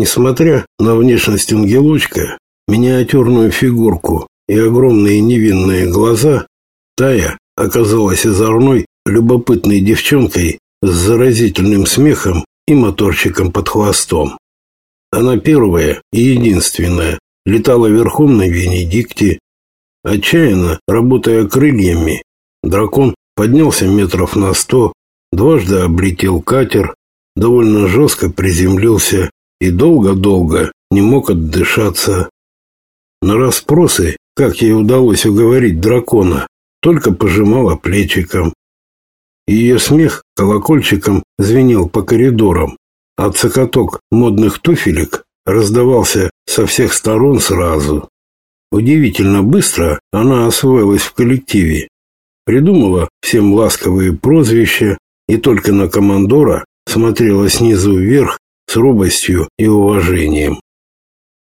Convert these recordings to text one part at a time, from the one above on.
Несмотря на внешность ангелочка, миниатюрную фигурку и огромные невинные глаза, Тая оказалась озорной, любопытной девчонкой с заразительным смехом и моторчиком под хвостом. Она первая и единственная летала верхом на Венедикте. Отчаянно работая крыльями, дракон поднялся метров на сто, дважды облетел катер, довольно жестко приземлился и долго-долго не мог отдышаться. На расспросы, как ей удалось уговорить дракона, только пожимала плечиком. Ее смех колокольчиком звенел по коридорам, а цокоток модных туфелек раздавался со всех сторон сразу. Удивительно быстро она освоилась в коллективе, придумала всем ласковые прозвища и только на командора смотрела снизу вверх с робостью и уважением.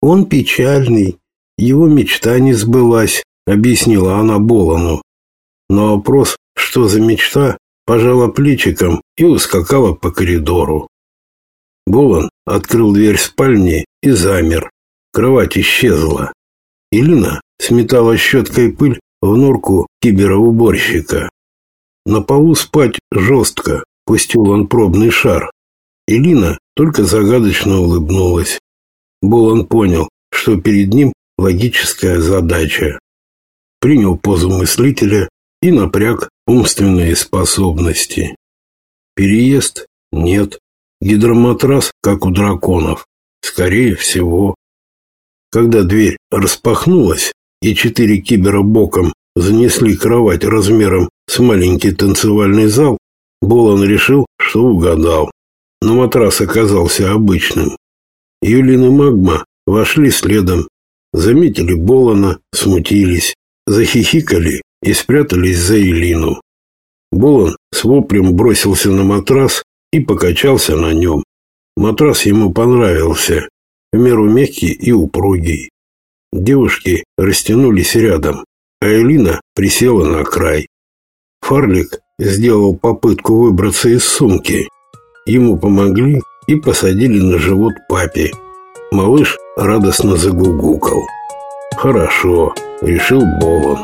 «Он печальный, его мечта не сбылась», — объяснила она Болону. На вопрос, что за мечта, пожала плечиком и ускакала по коридору. Болон открыл дверь спальни и замер. Кровать исчезла. Илина сметала щеткой пыль в норку кибероуборщика. На полу спать жестко, пустил он пробный шар. Илина только загадочно улыбнулась. Болон понял, что перед ним логическая задача. Принял позу мыслителя и напряг умственные способности. Переезд? Нет. Гидроматрас, как у драконов. Скорее всего. Когда дверь распахнулась, и четыре кибера боком занесли кровать размером с маленький танцевальный зал, Болон решил, что угадал но матрас оказался обычным. Юлин и Магма вошли следом, заметили Болона, смутились, захихикали и спрятались за Елину. Болон с воплем бросился на матрас и покачался на нем. Матрас ему понравился, в меру мягкий и упругий. Девушки растянулись рядом, а Элина присела на край. Фарлик сделал попытку выбраться из сумки – Ему помогли и посадили на живот папе. Малыш радостно загугукал. «Хорошо», — решил Болон.